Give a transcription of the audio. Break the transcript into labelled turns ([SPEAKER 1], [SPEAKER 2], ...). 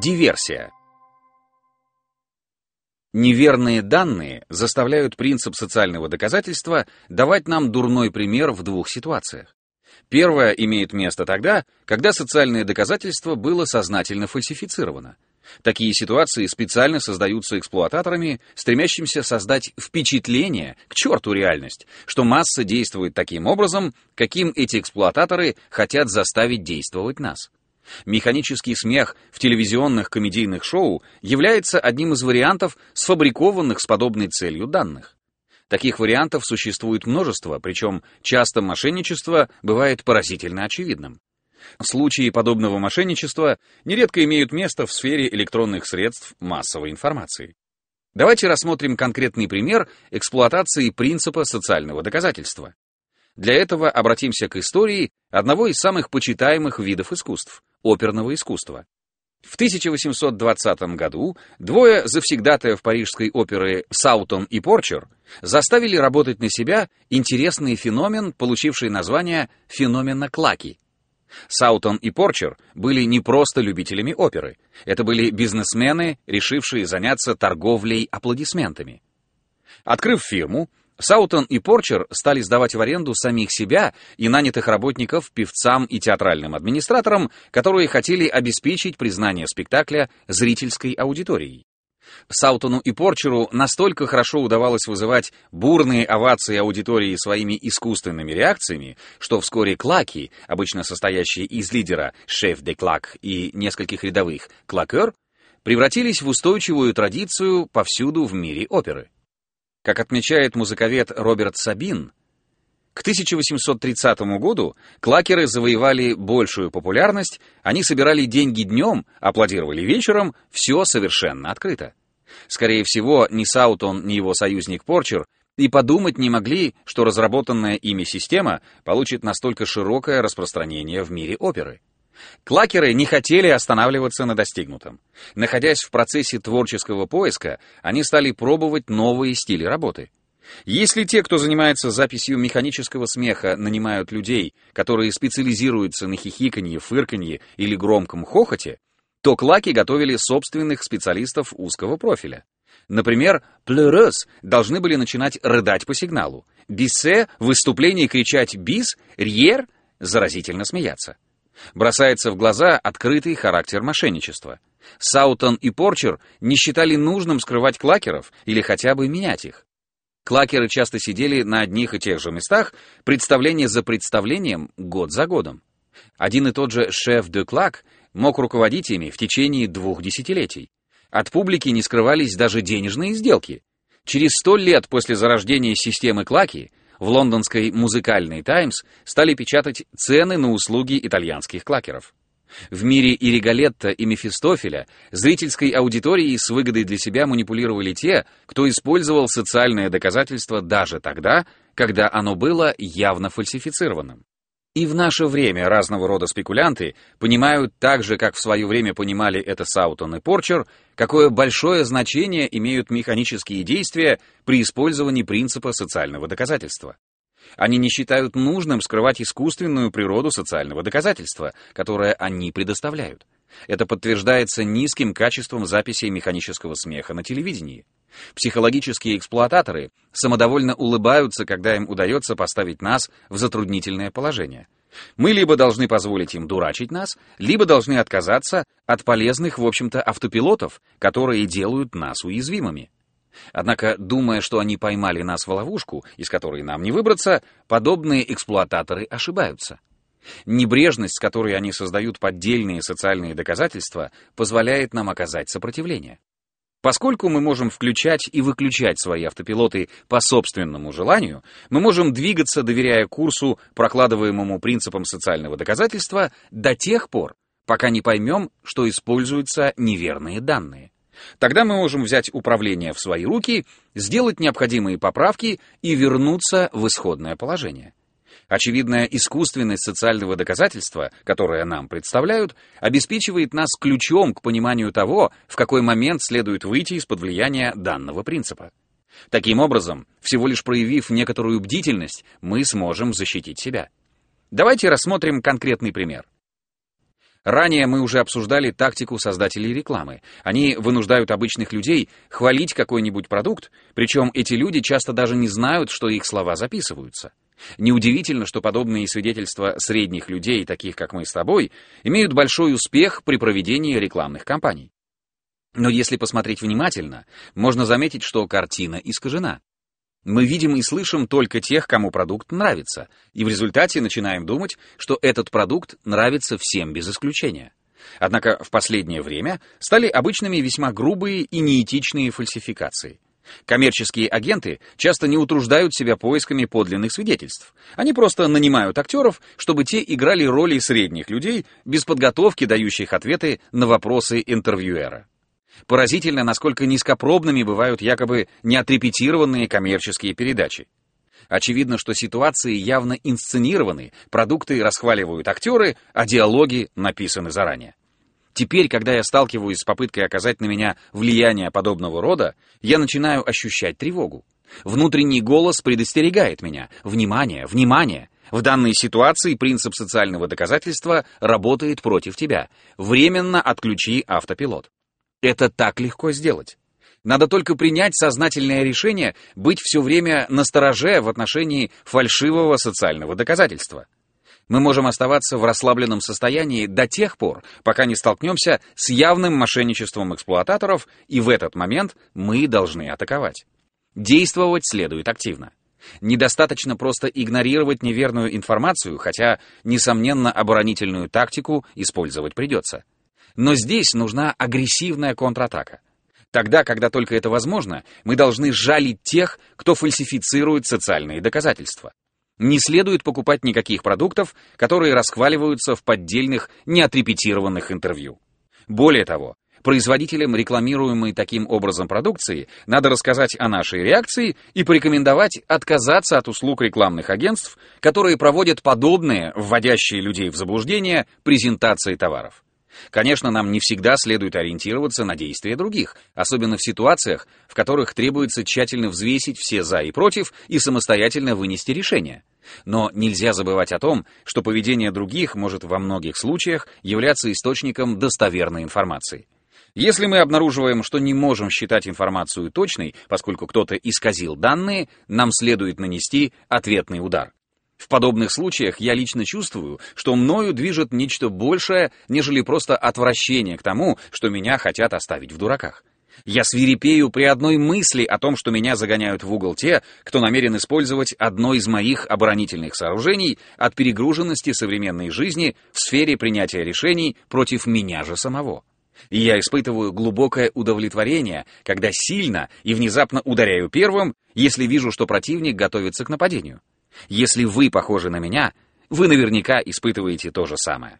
[SPEAKER 1] Диверсия. Неверные данные заставляют принцип социального доказательства давать нам дурной пример в двух ситуациях. Первое имеет место тогда, когда социальное доказательство было сознательно фальсифицировано. Такие ситуации специально создаются эксплуататорами, стремящимся создать впечатление, к черту реальность, что масса действует таким образом, каким эти эксплуататоры хотят заставить действовать нас. Механический смех в телевизионных комедийных шоу является одним из вариантов сфабрикованных с подобной целью данных. Таких вариантов существует множество, причем часто мошенничество бывает поразительно очевидным. Случаи подобного мошенничества нередко имеют место в сфере электронных средств массовой информации. Давайте рассмотрим конкретный пример эксплуатации принципа социального доказательства. Для этого обратимся к истории одного из самых почитаемых видов искусств — оперного искусства. В 1820 году двое завсегдатаев парижской оперы Саутон и Порчер заставили работать на себя интересный феномен, получивший название феномена Клаки. Саутон и Порчер были не просто любителями оперы. Это были бизнесмены, решившие заняться торговлей аплодисментами. Открыв фирму, Саутон и Порчер стали сдавать в аренду самих себя и нанятых работников певцам и театральным администраторам, которые хотели обеспечить признание спектакля зрительской аудиторией. Саутону и Порчеру настолько хорошо удавалось вызывать бурные овации аудитории своими искусственными реакциями, что вскоре клаки, обычно состоящие из лидера шеф де клак и нескольких рядовых клакер, превратились в устойчивую традицию повсюду в мире оперы. Как отмечает музыковед Роберт Сабин, к 1830 году клакеры завоевали большую популярность, они собирали деньги днем, аплодировали вечером, все совершенно открыто. Скорее всего, ни Саутон, ни его союзник Порчер и подумать не могли, что разработанная ими система получит настолько широкое распространение в мире оперы. Клакеры не хотели останавливаться на достигнутом. Находясь в процессе творческого поиска, они стали пробовать новые стили работы. Если те, кто занимается записью механического смеха, нанимают людей, которые специализируются на хихиканье, фырканье или громком хохоте, то клаки готовили собственных специалистов узкого профиля. Например, плюрес должны были начинать рыдать по сигналу, биссе в выступлении кричать «бис», «рьер» заразительно смеяться. Бросается в глаза открытый характер мошенничества. Саутон и Порчер не считали нужным скрывать клакеров или хотя бы менять их. Клакеры часто сидели на одних и тех же местах, представление за представлением, год за годом. Один и тот же шеф де клак мог руководить ими в течение двух десятилетий. От публики не скрывались даже денежные сделки. Через сто лет после зарождения системы Клаки в лондонской музыкальной «Таймс» стали печатать цены на услуги итальянских клакеров. В мире Иригалетта и Мефистофеля зрительской аудиторией с выгодой для себя манипулировали те, кто использовал социальное доказательство даже тогда, когда оно было явно фальсифицированным. И в наше время разного рода спекулянты понимают так же, как в свое время понимали это Саутон и Порчер, какое большое значение имеют механические действия при использовании принципа социального доказательства. Они не считают нужным скрывать искусственную природу социального доказательства, которое они предоставляют. Это подтверждается низким качеством записей механического смеха на телевидении. Психологические эксплуататоры самодовольно улыбаются, когда им удается поставить нас в затруднительное положение. Мы либо должны позволить им дурачить нас, либо должны отказаться от полезных, в общем-то, автопилотов, которые делают нас уязвимыми. Однако, думая, что они поймали нас в ловушку, из которой нам не выбраться, подобные эксплуататоры ошибаются. Небрежность, с которой они создают поддельные социальные доказательства, позволяет нам оказать сопротивление. Поскольку мы можем включать и выключать свои автопилоты по собственному желанию, мы можем двигаться, доверяя курсу, прокладываемому принципам социального доказательства, до тех пор, пока не поймем, что используются неверные данные. Тогда мы можем взять управление в свои руки, сделать необходимые поправки и вернуться в исходное положение. Очевидная искусственность социального доказательства, которое нам представляют, обеспечивает нас ключом к пониманию того, в какой момент следует выйти из-под влияния данного принципа. Таким образом, всего лишь проявив некоторую бдительность, мы сможем защитить себя. Давайте рассмотрим конкретный пример. Ранее мы уже обсуждали тактику создателей рекламы. Они вынуждают обычных людей хвалить какой-нибудь продукт, причем эти люди часто даже не знают, что их слова записываются. Неудивительно, что подобные свидетельства средних людей, таких как мы с тобой, имеют большой успех при проведении рекламных кампаний. Но если посмотреть внимательно, можно заметить, что картина искажена. Мы видим и слышим только тех, кому продукт нравится, и в результате начинаем думать, что этот продукт нравится всем без исключения. Однако в последнее время стали обычными весьма грубые и неэтичные фальсификации. Коммерческие агенты часто не утруждают себя поисками подлинных свидетельств. Они просто нанимают актеров, чтобы те играли роли средних людей, без подготовки дающих ответы на вопросы интервьюера. Поразительно, насколько низкопробными бывают якобы неотрепетированные коммерческие передачи. Очевидно, что ситуации явно инсценированы, продукты расхваливают актеры, а диалоги написаны заранее. Теперь, когда я сталкиваюсь с попыткой оказать на меня влияние подобного рода, я начинаю ощущать тревогу. Внутренний голос предостерегает меня. Внимание, внимание! В данной ситуации принцип социального доказательства работает против тебя. Временно отключи автопилот. Это так легко сделать. Надо только принять сознательное решение быть все время настороже в отношении фальшивого социального доказательства. Мы можем оставаться в расслабленном состоянии до тех пор, пока не столкнемся с явным мошенничеством эксплуататоров, и в этот момент мы должны атаковать. Действовать следует активно. Недостаточно просто игнорировать неверную информацию, хотя, несомненно, оборонительную тактику использовать придется. Но здесь нужна агрессивная контратака. Тогда, когда только это возможно, мы должны жалить тех, кто фальсифицирует социальные доказательства. Не следует покупать никаких продуктов, которые расхваливаются в поддельных, неотрепетированных интервью. Более того, производителям рекламируемой таким образом продукции надо рассказать о нашей реакции и порекомендовать отказаться от услуг рекламных агентств, которые проводят подобные, вводящие людей в заблуждение, презентации товаров. Конечно, нам не всегда следует ориентироваться на действия других, особенно в ситуациях, в которых требуется тщательно взвесить все «за» и «против» и самостоятельно вынести решение. Но нельзя забывать о том, что поведение других может во многих случаях являться источником достоверной информации. Если мы обнаруживаем, что не можем считать информацию точной, поскольку кто-то исказил данные, нам следует нанести ответный удар. В подобных случаях я лично чувствую, что мною движет нечто большее, нежели просто отвращение к тому, что меня хотят оставить в дураках. Я свирепею при одной мысли о том, что меня загоняют в угол те, кто намерен использовать одно из моих оборонительных сооружений от перегруженности современной жизни в сфере принятия решений против меня же самого. И я испытываю глубокое удовлетворение, когда сильно и внезапно ударяю первым, если вижу, что противник готовится к нападению. Если вы похожи на меня, вы наверняка испытываете то же самое.